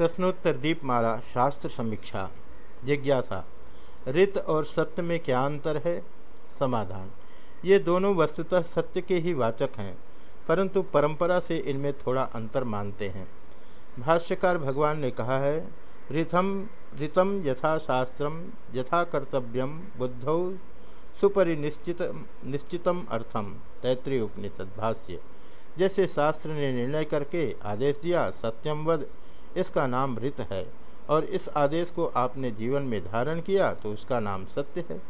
प्रश्नोत्तर दीप दीपमाला शास्त्र समीक्षा। जिज्ञासा, रित और सत्य में क्या अंतर है? समाधान। ये दोनों वस्तुतः सत्य के ही वाचक हैं, परंतु परंपरा से इनमें थोड़ा अंतर मानते हैं। भाष्यकार भगवान ने कहा है ऋथम ऋतम यथा शास्त्रम, यथा कर्तव्यम, बुद्धौ सुपरिनिश्चित, निश्चितम अर्थम तैतृय उपनिषद भाष्य। जैसे शास्त्र ने निर्णय करके आदेश दिया, सत्यम वद इसका नाम ऋत है और इस आदेश को आपने जीवन में धारण किया तो उसका नाम सत्य है।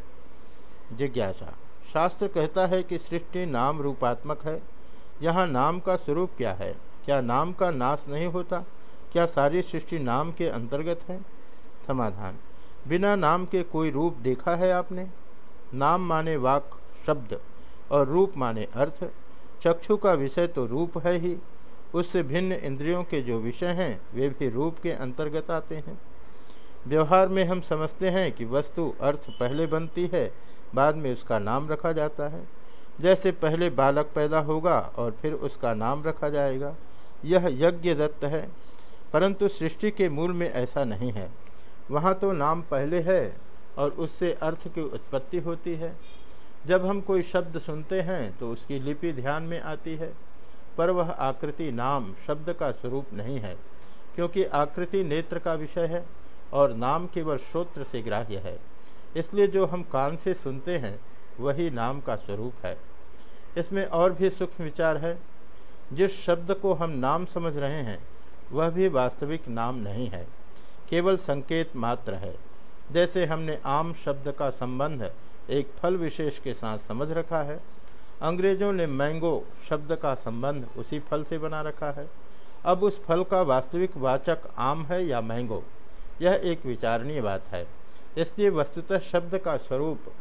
जिज्ञासा। शास्त्र कहता है कि सृष्टि नाम रूपात्मक है। यहाँ नाम का स्वरूप क्या है? क्या नाम का नाश नहीं होता? क्या सारी सृष्टि नाम के अंतर्गत है? समाधान। बिना नाम के कोई रूप देखा है आपने? नाम माने वाक, शब्द और रूप माने अर्थ। चक्षु का विषय तो रूप है ही। उससे भिन्न इंद्रियों के जो विषय हैं, वे भी रूप के अंतर्गत आते हैं। व्यवहार में हम समझते हैं कि वस्तु अर्थ पहले बनती है, बाद में उसका नाम रखा जाता है। जैसे पहले बालक पैदा होगा और फिर उसका नाम रखा जाएगा, यह यज्ञ दत्त है, परंतु सृष्टि के मूल में ऐसा नहीं है। वहाँ तो नाम पहले है और उससे अर्थ की उत्पत्ति होती है। जब हम कोई शब्द सुनते हैं तो उसकी लिपि ध्यान में आती है। पर वह आकृति नाम शब्द का स्वरूप नहीं है, क्योंकि आकृति नेत्र का विषय है और नाम केवल श्रोत्र से ग्राह्य है। इसलिए जो हम कान से सुनते हैं, वही नाम का स्वरूप है। इसमें और भी सूक्ष्म विचार है। जिस शब्द को हम नाम समझ रहे हैं, वह भी वास्तविक नाम नहीं है, केवल संकेत मात्र है। जैसे हमने आम शब्द का संबंध एक फल विशेष के साथ समझ रखा है अंग्रेज़ों ने मैंगो शब्द का संबंध उसी फल से बना रखा है। अब उस फल का वास्तविक वाचक आम है या मैंगो? यह एक विचारणीय बात है। इसलिए वस्तुतः शब्द का स्वरूप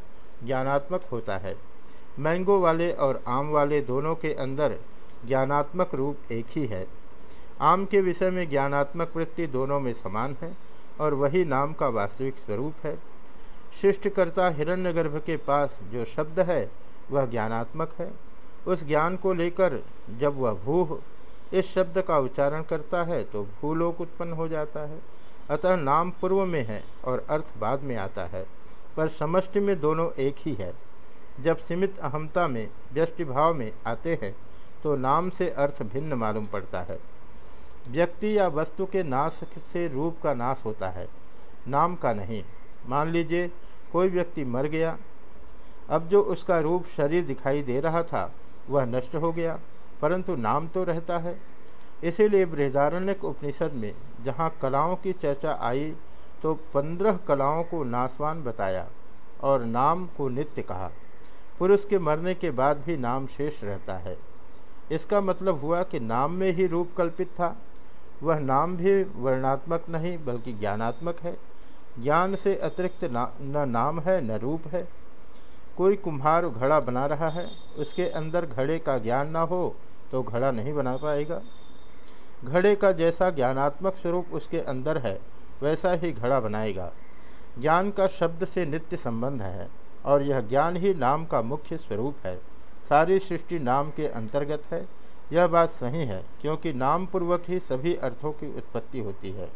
ज्ञानात्मक होता है। मैंगो वाले और आम वाले दोनों के अंदर ज्ञानात्मक रूप एक ही है। आम के विषय में ज्ञानात्मक वृत्ति दोनों में समान है और वही नाम का वास्तविक स्वरूप है। सृष्टिकर्ता हिरण्यगर्भ के पास जो शब्द है वह ज्ञानात्मक है। उस ज्ञान को लेकर जब वह भूह इस शब्द का उच्चारण करता है तो भूलोक उत्पन्न हो जाता है। अतः नाम पूर्व में है और अर्थ बाद में आता है, पर समष्टि में दोनों एक ही है। जब सीमित अहमता में, व्यष्टि भाव में आते हैं तो नाम से अर्थ भिन्न मालूम पड़ता है। व्यक्ति या वस्तु के नाश से रूप का नाश होता है। नाम का नहीं। मान लीजिए, कोई व्यक्ति मर गया अब जो उसका रूप शरीर दिखाई दे रहा था वह नष्ट हो गया परंतु नाम तो रहता है। इसीलिए बृहदारण्यक उपनिषद में जहाँ कलाओं की चर्चा आई तो पंद्रह कलाओं को नासवान बताया और नाम को नित्य कहा। पुरुष के मरने के बाद भी नाम शेष रहता है। इसका मतलब हुआ कि नाम में ही रूप कल्पित था। वह नाम भी वर्णात्मक नहीं बल्कि ज्ञानात्मक है। ज्ञान से अतिरिक्त ना, न नाम है न रूप है। कोई कुम्हार घड़ा बना रहा है, उसके अंदर घड़े का ज्ञान ना हो तो घड़ा नहीं बना पाएगा। घड़े का जैसा ज्ञानात्मक स्वरूप उसके अंदर है, वैसा ही घड़ा बनाएगा। ज्ञान का शब्द से नित्य संबंध है, और यह ज्ञान ही नाम का मुख्य स्वरूप है। सारी सृष्टि नाम के अंतर्गत है। यह बात सही है, क्योंकि नाम पूर्वक ही सभी अर्थों की उत्पत्ति होती है।